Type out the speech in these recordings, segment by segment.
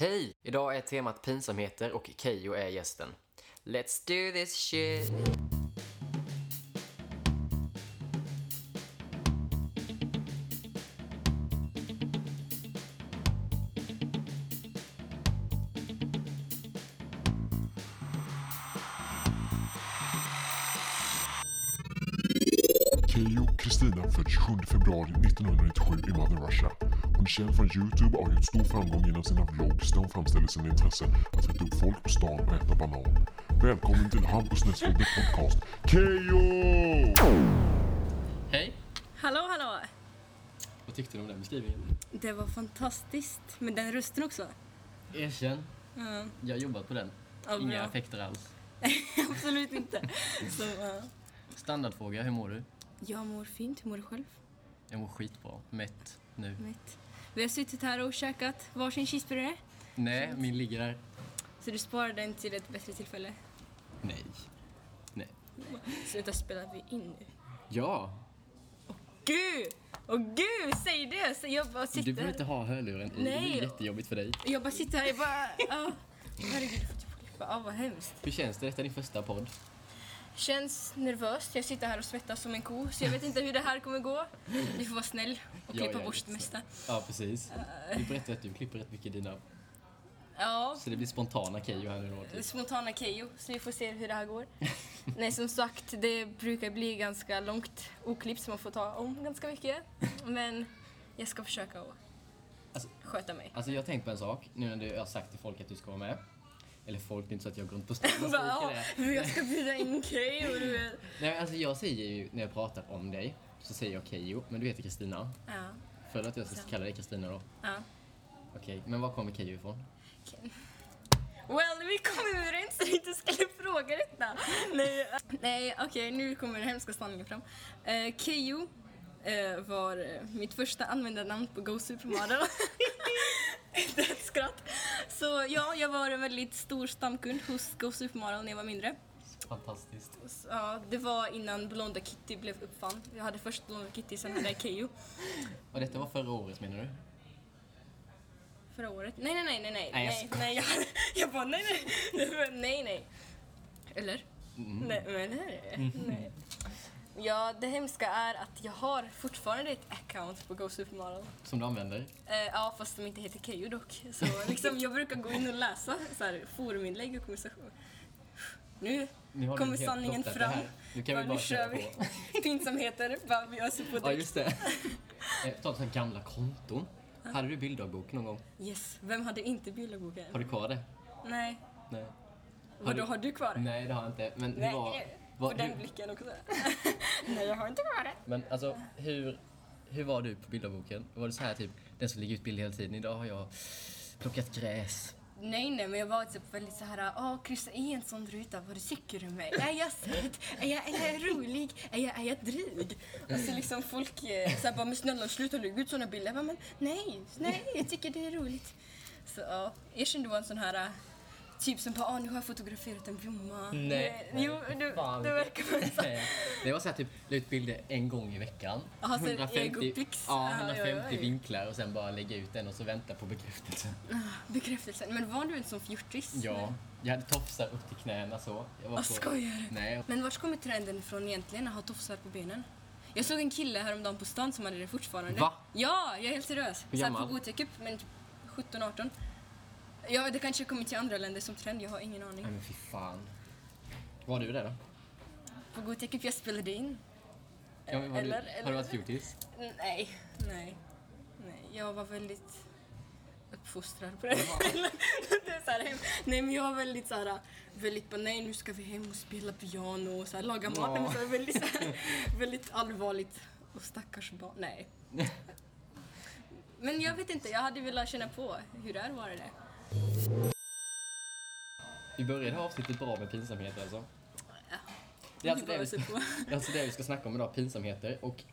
Hej! Idag är temat pinsamheter och Keyyo är gästen. Let's do this shit! Känd från Youtube och har gjort stor framgång genom sina vlogs där hon framställer sina intressen att reta upp folk på stan och äta banan. Välkommen till Hampus Nessvold podcast Keyyo! Hej! Hallå, hallå! Vad tyckte du om den beskrivningen? Det var fantastiskt. Med den rösten också. Erkänn, Ja, jag har jobbat på den. Ja, Inga bra. effekter alls. absolut inte. Så, ja. Standardfråga, hur mår du? Jag mår fint. Hur mår du själv? Jag mår skitbra. Mätt nu. Mätt. Vi har suttit här och käkat varsin cheeseburgare. Nej, min ligger där. Så du sparar den till ett bättre tillfälle. Nej. Nej. Sluta spela vi in nu. Ja! Gud! Åh gud, säg det! Jag bara Du sitter behöver inte ha hörluren i. Det Nej. är jättejobbigt för dig. Jag bara sitter här, jag bara... Ja. Herregud, jag får typ av, vad hemskt. Hur känns det? Detta är din första podd. Känns nervöst. Jag sitter här och svettas som en ko, så jag vet inte hur det här kommer gå. Vi får vara snäll och klippa ja, bort det mesta. Ja, precis. Du berättade att du klipper rätt mycket i dina... Ja, Så det blir spontana Keyyo här nu då. Typ. spontana Keyyo, så vi får se hur det här går. Nej, som sagt, det brukar bli ganska långt oklippt så man får ta om ganska mycket. Men jag ska försöka att Alltså- sköta mig. Alltså jag har tänkt på en sak, nu när du har sagt till folk att du ska vara med. Eller folk, det är inte så att jag går runt på stan och skriker det. jag ska bjuda in Keyyo, du vet. Nej alltså jag säger ju, när jag pratar om dig, så säger jag Keyyo, men du heter Kristina. Ja, För att jag ska kalla dig Kristina då. ja. Okej, men var kommer Keyyo ifrån? Well, vi kom överens att vi inte skulle fråga detta. Nej, eh, nej okej, nu kommer den hemska sanningen fram. Uh, Keyyo eh, var eh, mitt första användarnamn på Go Supermodel. ett skratt. Så ja, jag var en väldigt stor stamkund hos Go Supermodel när jag var mindre. Fantastiskt. Så, ja, det var innan Blonda Kitty blev uppfann. Jag hade först Blonda Kitty, sen hade jag Keyyo Och detta var förra året menar du? förra året. Nej, nej, nej, nej, nej. Nej, jag nej, jag, jag bara nej, nej, nej, nej. Eller? Mm. Nej, men nej. nej. Ja, det hemska är att jag har fortfarande ett account på Go Supermodel. Som du använder? Eh, ja, fast de inte heter Keyyo dock. Så liksom, jag brukar gå in och läsa så här, foruminlägg och konversation. Nu Nu kommer sanningen fram. det. Nu kan vi nu bara kör köra vi. Pinsamheter, bara vi öser på Ja direkt. just det. Eh, Ta sådana gamla konton. Hade du bilddagbok någon gång? Yes, vem hade inte bilderboken? Har du kvar det? Nej. Nej. Vadå, har du kvar det? Nej det har jag inte. Men Nej, hur var... på den hur, blicken också. Nej, jag har inte kvar det. men alltså hur, hur var du på bilddaboken? Var det så här typ, den som lägger ut bilder hela tiden, idag har jag plockat gräs. Nej, nej, men jag var typ väldigt så här, åh, kryssa i en sån ruta, vad tycker du om mig? Är jag söt? Är jag, är jag rolig? Är jag, är jag dryg? Och så liksom folk eh, så här, bara, men snälla sluta lägga ut såna bilder. Jag bara, men nej, nej, jag tycker det är roligt. Så ja, jag kände det var en sån här, typ som bara, åh, nu har jag fotograferat en blomma. Nej. Eh, Jo, det, Fan. det verkar vara så. Det var så här typ, la ut bilder en gång i veckan. Så egopics? ja, Ah, 150 oj, oj. vinklar och sen bara lägga ut den och så vänta på bekräftelse. Bekräftelsen. Men var du en sån fjortis? Ja, jag hade tofsar upp till knäna så. Jag var Vad skojar du? Nej, Men vart kommer trenden ifrån egentligen att ha tofsar på benen? Jag såg en kille häromdagen på stan som hade det fortfarande. Va? Ja, jag är helt seriös. Hur Så här gammal? på Gothia Cup, men typ 17-18. Ja, det kanske kommer till andra länder som trend, jag har ingen aning. Nej men fy fan. Var du det då? På Cup jag spelade in. Ja, men var eller, du, eller, har du varit fjortis? Nej, nej, nej. Jag var väldigt uppfostrad på det. det är så här, nej men jag var väldigt så här, väldigt bara nej nu ska vi hem och spela piano och så här, laga mat. Ja. Så här, väldigt, så här, väldigt allvarligt. Och stackars barn, nej. Men jag vet inte, jag hade velat känna på hur det är att vara det. Vi började avsnittet bra med pinsamheter alltså. Ja. Det är alltså det, vi, det är alltså det vi ska snacka om idag, pinsamheter. Och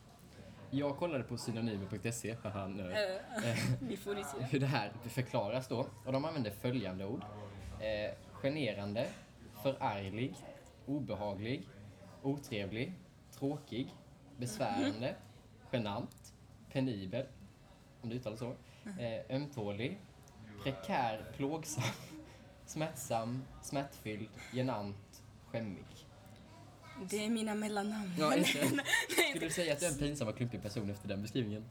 jag kollade på synonymer.se, haha får se. hur det här förklaras då. Och de använder följande ord. Eh, generande, förarglig, obehaglig, otrevlig, tråkig, besvärande, genant, penibel, om det uttalas så, eh, ömtålig, prekär, plågsam, smärtsam, smärtfylld, genant, skämmig. Det är mina mellannamn. Ja. Nej, Skulle du säga att du är en pinsam och klumpig person efter den beskrivningen?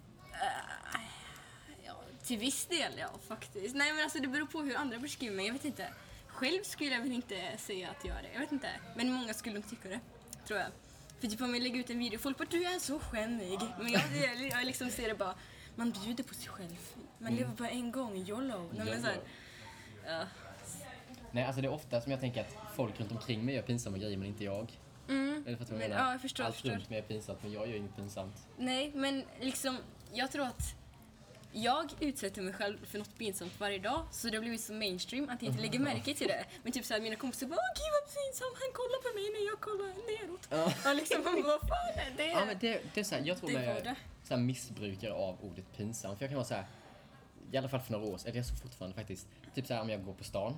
Ja, till viss del ja, faktiskt. Nej men alltså det beror på hur andra beskriver mig, jag vet inte. Själv skulle jag väl inte säga att jag är det, jag vet inte. Men många skulle nog tycka det, tror jag. För typ om jag lägger ut en video, folk bara du är så skämmig. Men jag, jag, jag liksom ser det bara, man bjuder på sig själv. Man lever bara en gång, YOLO. Nej, men så här, ja. Nej, alltså det är ofta som jag tänker att folk runt omkring mig gör pinsamma grejer men inte jag. Mm. Eller för att Men, ja, jag förstår, allt förstår. runt mig är pinsamt men jag gör inget pinsamt. Nej, men liksom, jag tror att jag utsätter mig själv för något pinsamt varje dag så det har blivit så mainstream att jag inte lägger märke till det. Men typ såhär mina kompisar bara åh gud vad pinsam, han kollar på mig när jag kollar neråt. Ja. Och liksom man bara fan är det? Ja, men det, det är så här, jag tror är här missbrukare av ordet pinsam. För jag kan vara så här, i alla fall för några år sedan, eller jag så fortfarande faktiskt, typ så här om jag går på stan.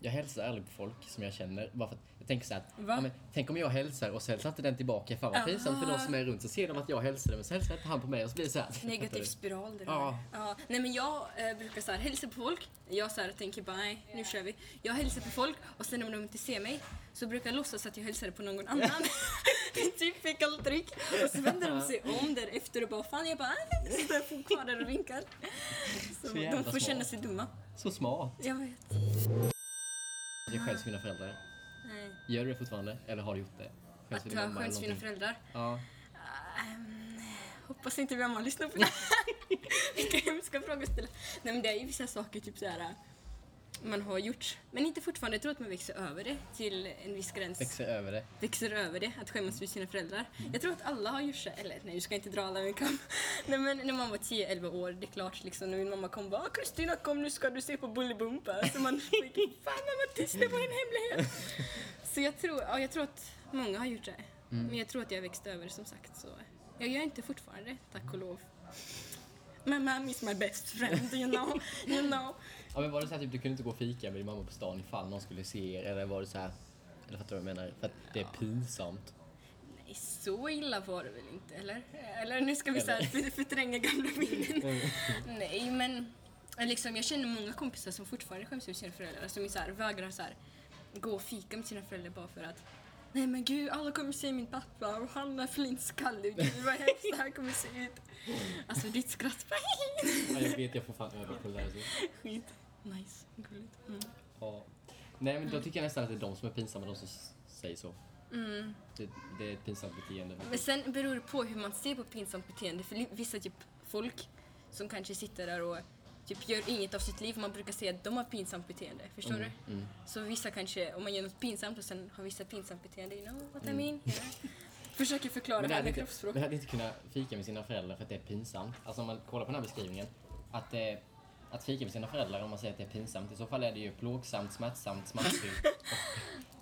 Jag hälsar aldrig på folk som jag känner, bara för att jag tänker så här, att, ja, men, tänk om jag hälsar och så hälsar inte den tillbaka, fan vad pinsamt för de som är runt, så ser de att jag hälsar men så hälsar inte han på mig och så blir det så här. Negativ spiral det där. Ja. Ja. Nej men jag eh, brukar så här, hälsa på folk. Jag så här, tänker bara nej, nu kör vi. Jag hälsar på folk och sen om de inte ser mig så brukar jag låtsas att jag hälsar på någon annan. Typical trick. Och så vänder de sig om därefter och bara fan jag bara där får kvar där och vinkar. Så, Så de får smart. känna sig dumma. Så smart. Jag vet. Det skäms för mina föräldrar. Nej. Gör du det fortfarande? Eller har du gjort det? Skäms Att jag skäms för mina föräldrar. Ja. Ehm, hoppas inte mamma lyssnar på det Vilka hemska frågor ställa. Nej men det är ju vissa saker typ såhär man har gjort, men inte fortfarande. Jag tror att man växer över det till en viss gräns. Växer över det. Växer över det, att skämmas för sina föräldrar. Jag tror att alla har gjort det. Eller nej, du ska inte dra alla över en kam. Nej men när man var 10-11 år, det är klart liksom när min mamma kom bara "Ah, Kristina kom nu ska du se på Bolibompa. Så man fick, fan mamma tyst det var en hemlighet. Så jag tror, ja, jag tror att många har gjort det. Men jag tror att jag har växt över det som sagt. Så jag gör inte fortfarande tack och lov. My mom is my best friend, you know. You know. Ja, men var det så här, typ, du kunde inte gå och fika med din mamma på stan ifall någon skulle se er? Eller var det så här, eller fattar du vad jag menar? För att det är pinsamt. Nej, så illa var det väl inte, eller? Eller nu ska vi så här Eller? för- förtränga gamla minnen. Nej, men liksom, jag känner många kompisar som fortfarande skäms ut sina föräldrar. Som är så här, vägrar så här, gå och fika med sina föräldrar bara för att Nej men gud, alla kommer se min pappa och han är flintskallig. Gud vad hemskt det här kommer se ut. Alltså ditt skratt, Ja, jag vet, jag får fan öva på det där. Så. skit. Nice, gulligt. Mm. Ja. Nej, men då tycker jag nästan att det är de som är pinsamma, de som säger så. Mm. Det, det är ett pinsamt beteende. Men sen beror det på hur man ser på pinsamt beteende. För vissa typ folk som kanske sitter där och typ gör inget av sitt liv. Man brukar säga att de har pinsamt beteende. Förstår Mm, du? mm. Så vissa kanske, om man gör något pinsamt och sen har vissa pinsamt beteende, you know what I Mm. mean? Yeah. Försöker förklara Men det det här med kroppsspråk. det hade inte kunnat fika med sina föräldrar för att det är pinsamt. Alltså om man kollar på den här beskrivningen. Att, eh, att fika med sina föräldrar, om man säger att det är pinsamt, i så fall är det ju plågsamt, smärtsamt, smärtfyllt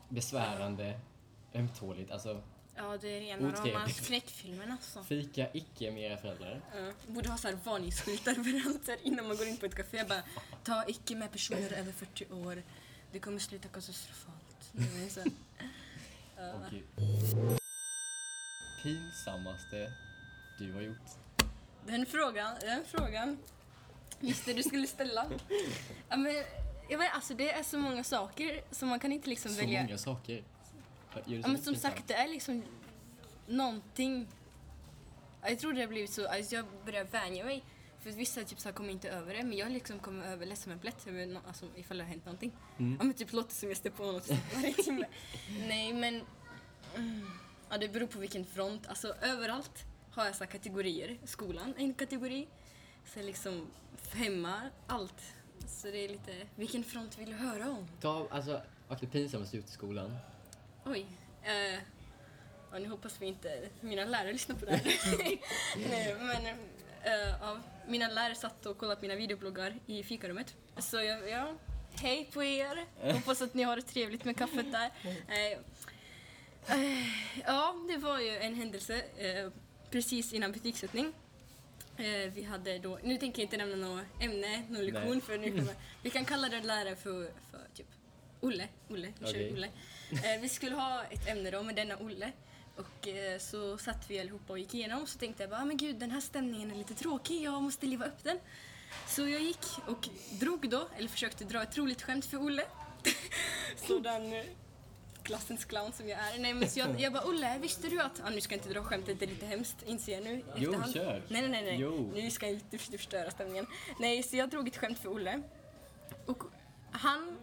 och besvärande, ömtåligt. Alltså, Ja, det är rena rama skräckfilmen alltså. fika icke med era föräldrar. Ja. Borde ha så här varningsskyltar överallt innan man går in på ett café. Bara, ta icke med personer över 40 år. Det kommer sluta katastrofalt. Så. Ja. Gud. Pinsammaste du har gjort? Den frågan, den frågan visste du skulle ställa. Ja, men, jag vet, alltså, det är så många saker som man kan inte liksom Så välja. många saker. Det Ja, men så som sagt, det är liksom någonting... Ja, Jag tror det har blivit så, alltså jag börjar vänja mig. För vissa typ så kommer inte över det, men jag liksom kommer över lätt som en plätt alltså, ifall det har hänt någonting. Mm. Ja men typ låter som jag står på något varje timme. Nej men... Mm, ja det beror på vilken front. Alltså överallt har jag så kategorier. Skolan är en kategori. Sen liksom hemma, allt. Så det är lite, vilken front vill du höra om? Ta, alltså, okej, pinsammaste ut i skolan. Oj. Eh, ja, nu hoppas vi inte mina lärare lyssnar på det här. Nej, men eh, ja, mina lärare satt och kollade på mina videobloggar i fikarummet. Så jag, ja, hej på er. Hoppas att ni har det trevligt med kaffet där. Eh, ja, det var ju en händelse eh, precis innan betygssättning. Eh, vi hade då, nu tänker jag inte nämna något ämne, någon lektion, för nu kommer, vi kan kalla den lärare för, för typ Olle. Olle, vi kör Okej. Olle. Eh, vi skulle ha ett ämne då med denna Olle. Och eh, så satt vi allihopa och gick igenom så tänkte jag bara, ah, men gud den här stämningen är lite tråkig, jag måste leva upp den. Så jag gick och drog då, eller försökte dra ett roligt skämt för Olle. Sådan eh, klassens clown som jag är. Nej men så jag, jag bara Olle, visste du att... Ah, nu ska jag inte dra skämtet, det är lite hemskt inser jag nu Jo, efterhand. kör. Nej nej nej, nej. Jo. nu ska jag inte förstöra stämningen. Nej, så jag drog ett skämt för Olle. Och han,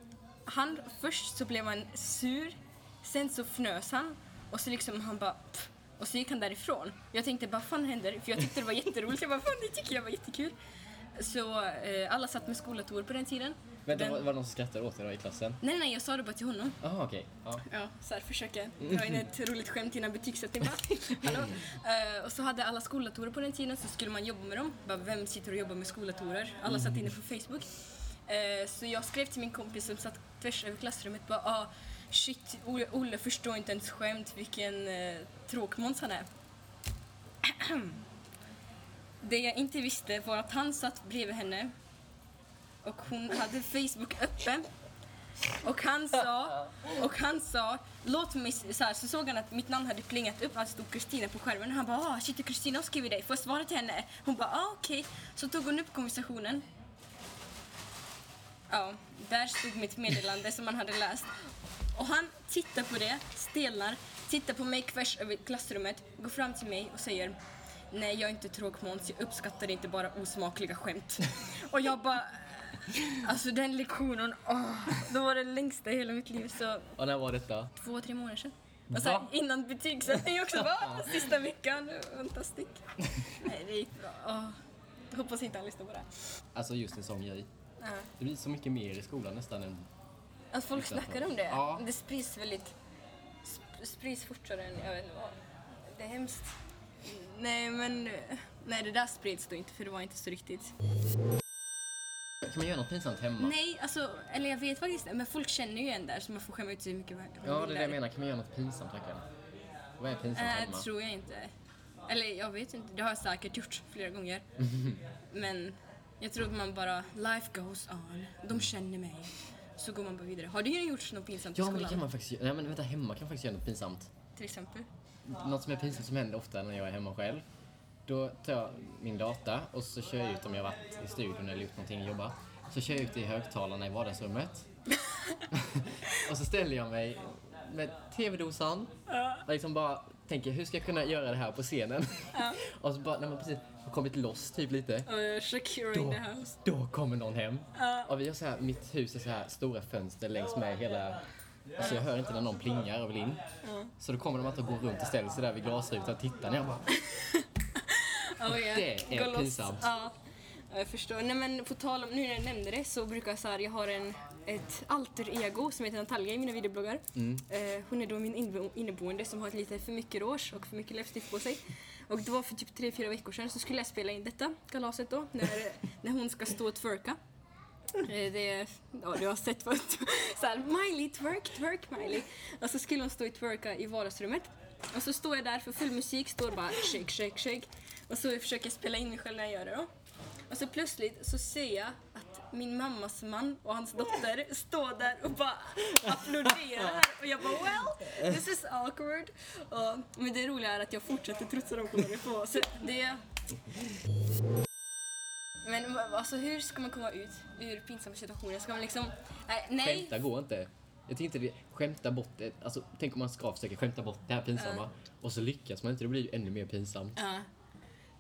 han, först så blev han sur, sen så fnös han och så liksom han bara pff, och så gick han därifrån. Jag tänkte bara, vad fan händer? För jag tyckte det var jätteroligt. Jag bara, fan det tycker jag var jättekul. Så eh, alla satt med skoldatorer på den tiden. Vänta, Den- var, det någon som skrattade åt dig då i klassen? Nej, nej, jag sa det bara till honom. Jaha, okej. Ja. Ja, så här försöka dra in ett roligt skämt innan betygssättning. Hallå? Eh, och så hade alla skoldatorer på den tiden så skulle man jobba med dem. Bara, vem sitter och jobbar med skoldatorer? Alla satt inne på Facebook. Eh, så jag skrev till min kompis som satt tvärs över klassrummet bara ah, shit, Olle, Olle förstår inte ens skämt, vilken eh, tråkmåns han är. Det jag inte visste var att han satt bredvid henne och hon hade Facebook öppen och han sa, och han sa, låt mig, så, här, så såg han att mitt namn hade plingat upp, att det stod Kristina på skärmen. Han bara, ah, shit det är Kristina har skrivit dig, får jag svara till henne? Hon bara, ah, okej. Så tog hon upp konversationen. Ja, där stod mitt meddelande som han hade läst. Och han tittar på det, stelnar, tittar på mig kvärs över klassrummet, går fram till mig och säger Nej, jag är inte tråkmåns, jag uppskattar inte bara osmakliga skämt. och jag bara... Alltså den lektionen, åh, det var det längsta i hela mitt liv. Så Och när var detta? två, tre månader sedan. Och så här, Va? innan betygssättning också. Bara, sista veckan, vänta stick. Nej, det gick bra. Åh, jag hoppas inte han lyssnar på det. Alltså just en sån grej. Ja. Det blir så mycket mer i skolan nästan än... Att folk Exakt. snackar om det. Ja. Det sprids väldigt... sp- Sprids fortare än... Jag vet inte vad. Det är hemskt. Nej, men... Nej, det där sprids då inte för det var inte så riktigt. Kan man göra något pinsamt hemma? Nej, alltså... Eller jag vet faktiskt inte, men folk känner ju en där så man får skämma ut sig mycket man Ja, det är det jag menar. Kan man göra något pinsamt verkligen? Vad är pinsamt Äh, hemma? tror jag inte. Eller jag vet inte, det har jag säkert gjort flera gånger. Men jag tror att man bara, life goes on, de känner mig. Så går man bara vidare. Har du gjort något pinsamt i Ja, men skolan? det kan man faktiskt göra. Nej, men vänta, hemma kan man faktiskt göra något pinsamt. Till exempel? Något som är pinsamt som händer ofta när jag är hemma själv. Då tar jag min data och så kör jag ut om jag varit i studion eller gjort någonting och jobbat. Så kör jag ut i högtalarna i vardagsrummet. och så ställer jag mig med tv-dosan och liksom bara tänker hur ska jag kunna göra det här på scenen? och så bara när man precis har kommit loss typ lite. Då, då kommer någon hem. Och vi har så här, mitt hus är så här stora fönster längs med hela... Alltså jag hör inte när någon plingar och vill in. Så då kommer de att gå runt och ställa sig där vid glasrutan och titta när jag bara... Oh, yeah. Det är Gå pinsamt. Ja, Ja, jag förstår. Nej, men på tal om, nu när jag nämnde det så brukar jag så här, jag har en, ett alter ego som heter Natalia i mina videobloggar. Mm. Eh, hon är då min inbo- inneboende som har ett lite för mycket rouge och för mycket läppstift på sig. Och det var för typ tre fyra veckor sedan så skulle jag spela in detta kalaset då när, när hon ska stå och twerka. Eh, Det är, ja du har sett vad, så här, Miley, twerk, twerk Miley. Och så skulle hon stå och twerka i vardagsrummet. Och så står jag där för full musik, står bara shake, shake, shake. Och så försöker jag spela in mig själv när jag gör det då. Och så plötsligt så ser jag att min mammas man och hans dotter står där och bara applåderar. Och jag bara well, this is awkward. Och, men det roliga är att jag fortsätter trots att de kollar på. Så det... Men alltså hur ska man komma ut ur pinsamma situationer? Ska man liksom... Nej, nej. Skämta går inte. Jag tycker inte det, skämta bort det. Alltså tänk om man ska försöka skämta bort det här pinsamma. Och så lyckas man inte, då blir det ännu mer pinsamt. Ja.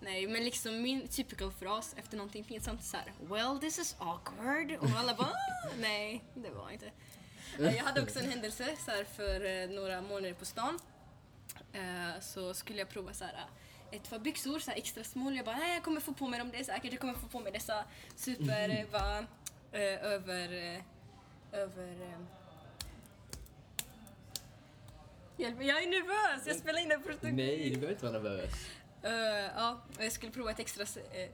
Nej, men liksom min typical fras efter någonting pinsamt så här: Well, this is awkward. Och alla bara ah, Nej, det var inte. Eh, jag hade också en händelse så här, för eh, några månader på stan. Eh, så skulle jag prova så här, ett par byxor, så här extra small. Jag bara, nej jag kommer få på mig dem, det är säkert. Jag kommer få på mig dessa super, va, över, över... Hjälp mig, jag är nervös! Jag spelar in en på Nej, du behöver inte vara nervös. Eh, ja, jag skulle prova ett extra... eh,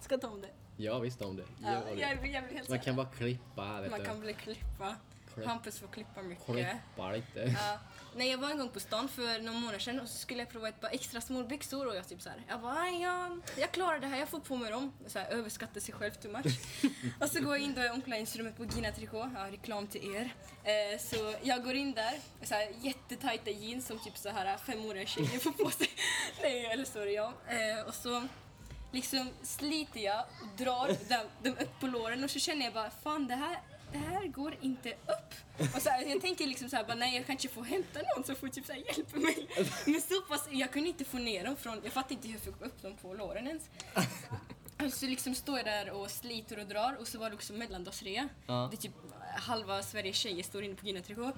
ska jag ta om det? Jag visste om det. Ja, jag, jag blir helt Man kan bara klippa vet Man du. kan bli klippa. Klipp. Hampus får klippa mycket. Klippa lite. Ja. Nej, jag var en gång på stan för några månader sedan och så skulle jag prova ett par extra små byxor och jag typ så här, jag bara, "Aj, ja, jag klarar det här, jag får på mig dem. Så här, överskattar sig själv too much. och så går jag in då i omklädningsrummet på Gina Tricot, ja, reklam till er. Eh, så jag går in där, så här, jättetajta jeans som typ så här femåriga tjejer får på sig. Nej, eller det jag. Eh, och så liksom sliter jag och drar dem, dem upp på låren och så känner jag bara fan det här, det här går inte upp. Och så här, jag tänker liksom så här, bara, nej jag kanske får hämta någon som får typ så här, hjälpa mig. Men så pass, jag kunde inte få ner dem från, jag fattar inte hur jag fick upp dem på låren ens. Så liksom står jag där och sliter och drar och så var det också mellandagsrea. Ja. Det är typ halva Sveriges tjejer står inne på Gina Tricot.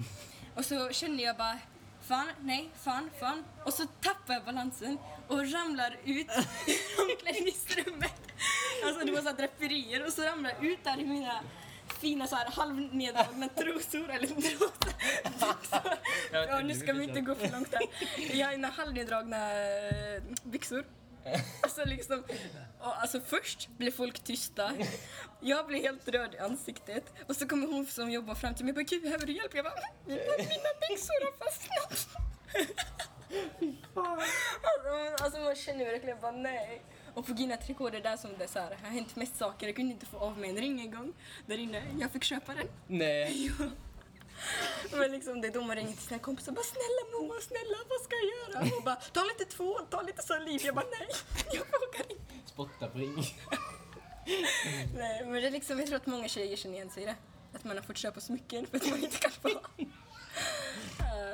Och så känner jag bara fan, nej, fan, fan. Och så tappar jag balansen och ramlar ut ur omklädningsrummet. Alltså det var så här draperier och så ramlar jag ut där i mina fina så här halvneddragna trosor eller trosor. Ja, nu ska vi inte gå för långt här. Jag har mina halvneddragna eh, byxor. Alltså liksom, och alltså först blev folk tysta. Jag blev helt röd i ansiktet. Och så kommer hon som jobbar fram till mig och bara “Gud, behöver du hjälp?” Jag bara “Mina, mina byxor har fastnat”. alltså, alltså man känner verkligen bara nej. Och på Gina Tricot det är där som det så här, har hänt mest saker. Jag kunde inte få av mig en ring en gång där inne. Jag fick köpa den. Nej. Ja. Men liksom det är då man ringer till sina kompisar bara snälla Moa, snälla vad ska jag göra? Och bara ta lite tvål, ta lite saliv. Jag bara nej, jag vågar inte. Spotta på ring. Nej, men det är liksom, jag tror att många tjejer känner igen sig i det. Att man har fått köpa smycken för att man inte kan få.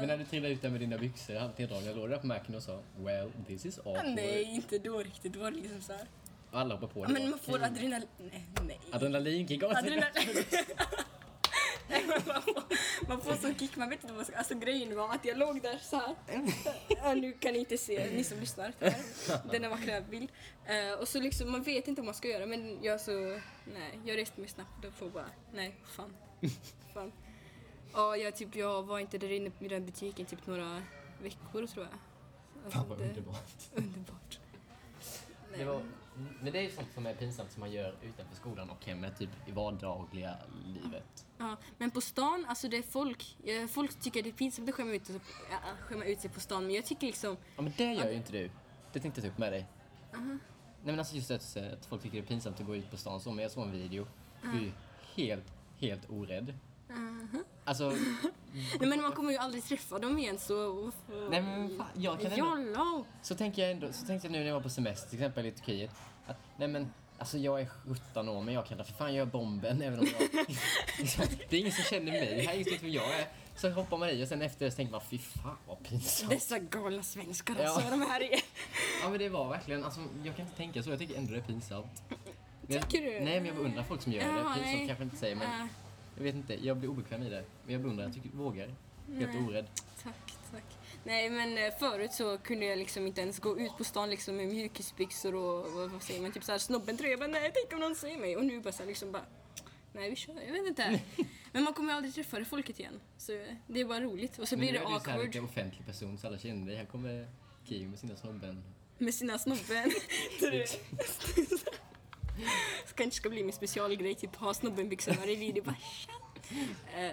Men när du trillade ut där med dina byxor, neddragna, låg du där på macken och sa “Well, this is awkward”? Nej, inte då riktigt. Var det liksom så här. Och alla hoppade på det. men man får kul. adrenalin. Nej, nej. Adrenalinkick. Adrenalin. Nej, man, får, man får sån kick, man vet inte vad man ska... Alltså grejen var att jag låg där så här. Ja, nu kan ni inte se, ni som lyssnar. Denna vackra bild. Eh, och så liksom, man vet inte vad man ska göra men jag så... Nej, jag reste mig snabbt och får bara... Nej, fan. fan. Ja, jag, typ, jag var inte där inne i den butiken typ några veckor tror jag. Alltså, Fan vad det- underbart. Underbart. Det var, men det är ju sånt som är pinsamt som man gör utanför skolan och hemmet, typ i vardagliga livet. Ja, men på stan, alltså det är folk, eh, folk tycker det är pinsamt att skämma ut, sig- ja, skämma ut sig på stan, men jag tycker liksom, Ja men det gör ju inte du. Det tänkte jag ta upp med dig. Nej men alltså just att, eh, att folk tycker det är pinsamt att gå ut på stan så, men jag såg en video. Du är ju helt, helt orädd. Alltså, nej men man kommer ju aldrig träffa dem igen så... nej men fan, jag kan ändå... Jollo! Så tänker jag ändå, så tänkte jag nu när jag var på semester till exempel i Turkiet. Att, nej men, alltså jag är 17 år men jag kan för fan göra bomben även om jag... det är ingen som känner mig, här är som vet vem jag är. Så hoppar man i och sen efter så tänker man fy fan vad pinsamt. Dessa galna svenskar Ja. alltså, de här är... Ja men det var verkligen, alltså jag kan inte tänka så, jag tycker ändå det är pinsamt. Men jag, Tycker du? Nej men jag beundrar folk som gör det, Ja, nej. kanske inte säger men Äh, jag vet inte, jag blir obekväm i det. Men jag beundrar, jag tycker vågar. Helt Nej. orädd. tack, tack. Nej men eh, förut så kunde jag liksom inte ens gå ut på stan liksom med mjukisbyxor och vad, vad säger man, typ såhär snobben-tröja. Jag bara nej, tänk om någon ser mig. Och nu bara såhär liksom bara nej vi kör, jag vet inte. Men man kommer aldrig träffa det folket igen. Så det är bara roligt. Och så Men blir nu det är du så här awkward lite offentlig person så alla känner dig. Här kommer Kio med sina snobben. med sina snobben. Så kanske ska bli min specialgrej, typ ha snobbenbyxor varje video. Bara. Eh,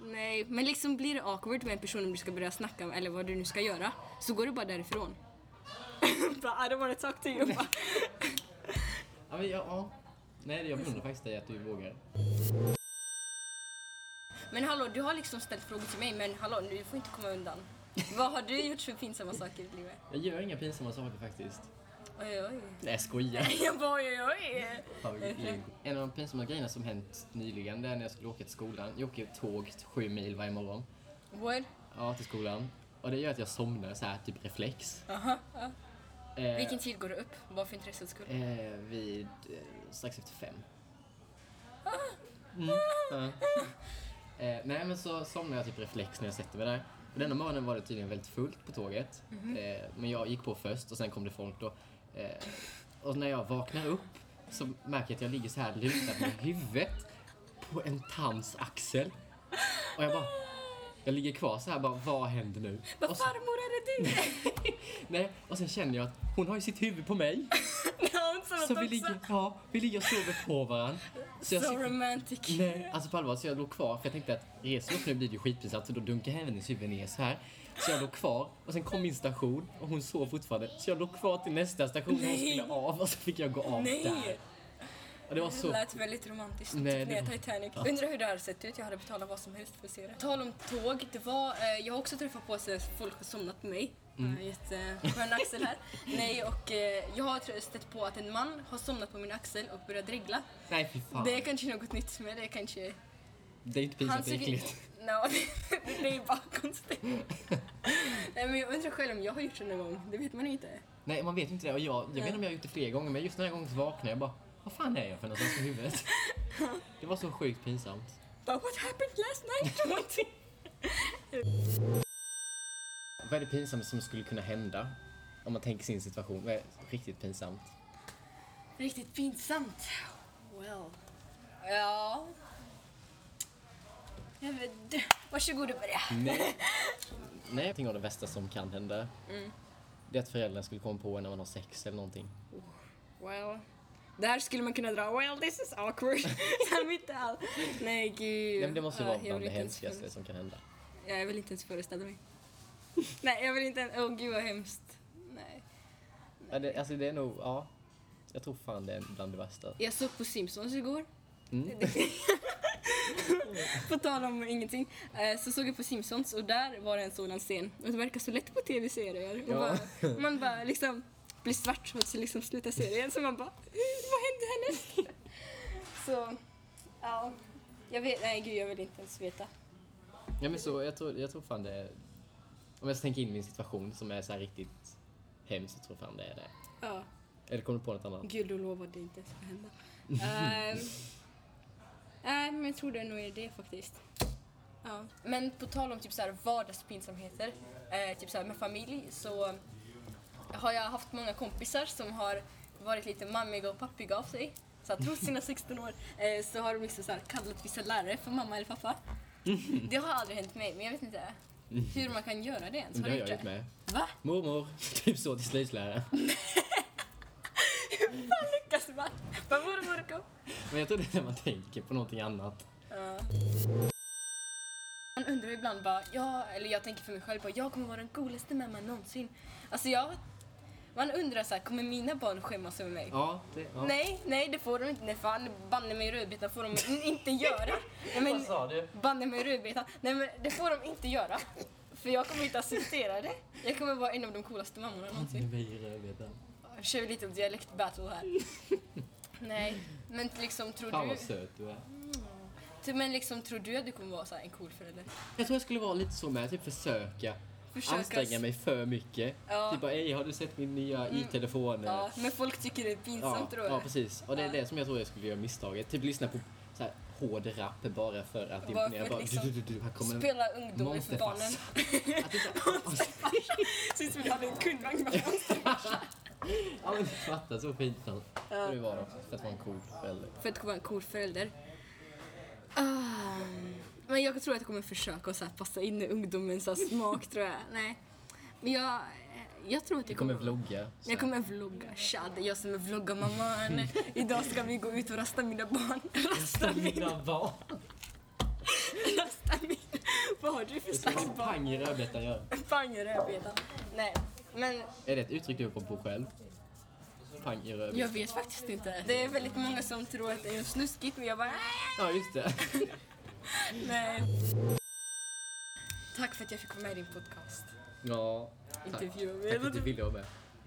nej, men liksom blir det awkward med en person om du ska börja snacka med, eller vad du nu ska göra, så går du bara därifrån. bara, I don't wanna talk to you. Ja men ja, ja. Nej jag beundrar faktiskt dig att du vågar. men hallå, du har liksom ställt frågor till mig, men hallå, du får inte komma undan. vad har du gjort för pinsamma saker i ditt liv? Jag gör inga pinsamma saker faktiskt. Oj, oj. Nej jag skojar. Jag bara, oj, oj. Gulligt. En av de pinsamma grejerna som hänt nyligen det är när jag skulle åka till skolan. Jag åker tåg sju mil varje morgon. What? Ja, till skolan. Och det gör att jag somnar så här, typ reflex. Aha, ja. Eh, Vilken tid går du upp? Bara för intressets skull. Eh, vid eh, strax efter fem. Mm, ja. eh, nej men så somnade jag typ reflex när jag sätter mig där. Och denna morgonen var det tydligen väldigt fullt på tåget. Eh, men jag gick på först och sen kom det folk då. Eh, och när jag vaknar upp så märker jag att jag ligger så här lutad med huvudet på en tants axel. Och jag bara, jag ligger kvar så här bara, vad händer nu? Vad farmor är det du? Nej, och sen känner jag att hon har ju sitt huvud på mig. Ja, Så något vi också. ligger, ja, vi ligger och sover på varandra. Så jag So sitter, romantic. nej, alltså på allvar, så jag låg kvar för jag tänkte att reser jag upp nu blir det ju skitpinsamt så då dunkar hennes huvud ner så här. Så jag låg kvar och sen kom min station och hon sov fortfarande. Så jag låg kvar till nästa station och hon Nej. skulle av och så fick jag gå av Nej! där. Och det var Det så... lät väldigt romantiskt. Nej, typ det var- Titanic. Ja. Undrar hur det hade sett ut. Jag hade betalat vad som helst för att se det. Tal om tåg, det var... Eh, jag har också träffat på sig att folk har somnat på mig. Mm. Jag har gett eh, skön axel här. Nej, och eh, jag har stött på att en man har somnat på min axel och börjat dregla. Nej, fy fan. Det är kanske något nytt mig. Det är kanske... Det är inte pinsamt, det är äckligt. No, det, är bara konstigt. Nej, men jag undrar själv om jag har gjort det någon gång. Det vet man inte. Nej, man vet inte det. Och jag, jag vet inte om jag har gjort det fler gånger, men just den här gången så vaknade jag bara, vad fan är jag för någonstans i huvudet? Det var så sjukt pinsamt. But what happened last night? Vad är det pinsamt som skulle kunna hända? Om man tänker sin situation. Vad är riktigt pinsamt? Riktigt pinsamt. Well. Ja. Jag vet, varsågod och börja. Nej. Nej, jag tänker av det värsta som kan hända. Det är att föräldrarna skulle komma på en när man har sex eller någonting. Well. Där skulle man kunna dra well this is awkward. Som inte alls. Nej gud. Nej, men det måste ju vara bland det hemskaste som kan hända. Ja, jag vill inte ens föreställa mig. Nej jag vill inte ens, åh gud vad hemskt. Nej. Ja, det, alltså det är nog, ja. Jag tror fan det är bland det värsta. Jag såg på Simpsons igår. Mm. På tal om ingenting. eh, Så såg jag på Simpsons och där var det en sådan scen. Och det verkar så lätt på tv-serier. Ja. man bara liksom blir svart och så liksom slutar serien. Så man bara, "Eh, vad hände härnäst? så, ja. Jag vet, nej gud jag vill inte ens veta. Ja men så, jag tror, jag tror fan det är... Om jag ska tänka in min situation som är så här riktigt hemskt, så tror jag fan det är det. Ja, Eller kommer du på något annat? gud du lovade det inte ska hända. Ehm, Nej, men jag tror det nog är det faktiskt. Ja. Men på tal om typ så här vardagspinsamheter, eh, typ så här med familj, så har jag haft många kompisar som har varit lite mammiga och pappiga av sig. Så att trots sina 16 år eh, så har de liksom så här kallat vissa lärare för mamma eller pappa. Det har aldrig hänt mig, men jag vet inte hur man kan göra det ens. Har det har jag gjort med. Va? Mormor, typ så till slöjdsläraren. Hur fan lyckas man? Vad kom? Men jag tror det är när man tänker på någonting annat. Ja. Man undrar ibland bara, ja, eller jag tänker för mig själv bara, jag kommer vara den coolaste mamman någonsin. Alltså jag, man undrar så här, kommer mina barn skämmas över mig? Ja, det, ja. Nej, nej det får de inte. Nej fan, banne mig rödbetan får de in- inte göra. Nej, men, Vad sa du? banne mig rödbetan. Nej men det får de inte göra. För jag kommer inte acceptera det. Jag kommer vara en av de coolaste mammorna någonsin. Det blir rödbetan. Kör lite av dialektbattle här. Nej, men liksom tror Fan du... vad söt du är. Men liksom tror du att du kommer vara så här en cool förälder? Jag tror jag skulle vara lite så med, typ försöka, Försöka anstränga mig för mycket. Ja. Typ bara, ej har du sett min nya i-telefon? Ja, men folk tycker det är ja, pinsamt ja, jag. precis. Och det är Ja. det som jag tror jag skulle göra misstaget. Typ lyssna på så här, hård rap bara för att imponera. Bara, liksom du, du, du, här kommer Spela ungdomar för barnen. Syns som vi hade en kundvagn med Ja men du fattar, så pinsamt. Ja. Det var det, för att vara en cool förälder. För att vara en cool förälder. Ah, men jag tror att jag kommer försöka att så passa in i ungdomens smak tror jag. Nej. Men jag, jag tror att Du jag kommer vlogga. så Jag kommer vlogga. Tja, det är jag som är vloggarmamman. Idag ska vi gå ut och rasta mina barn. Rasta mina, Mina barn. rasta mina. Vad har du för slags barn? pang i rödbetan gör. Pang i rödbetan. Nej, men Är det ett uttryck du kommer på själv? Pang i rödbetan. jag vet faktiskt inte. Det är väldigt många som tror att det är snuskigt, men jag bara. Ja just det. nej. Tack för att jag fick vara med i din podcast. Ja. Tack. Tack för att du ville vara med.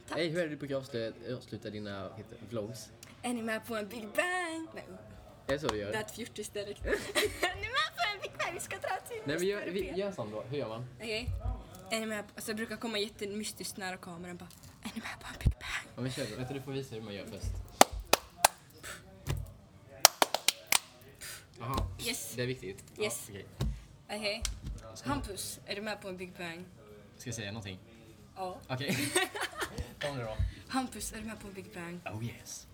Hej, hur är det du brukar avsluta, avsluta dina vad heter, det, vlogs? Är ni med på en Big Bang? Nej, Är det så du gör? lät fjortis direkt. är ni med på en Big Bang? Vi ska dra till Nej men gör, vi, gör sån då. Hur gör man? Okej. Är ni med på, alltså jag brukar komma jättemystiskt nära kameran bara. Är ni med på en Big Bang? Om vi kör. Vänta, du får visa hur man gör först. Jaha, Yes. det är viktigt. Yes. Ja, okej. Okej. Hampus, är du med på en Big Bang? Ska jag säga någonting? Ja. Okej. Kom nu då. Hampus, är du med på en Big Bang? Oh yes.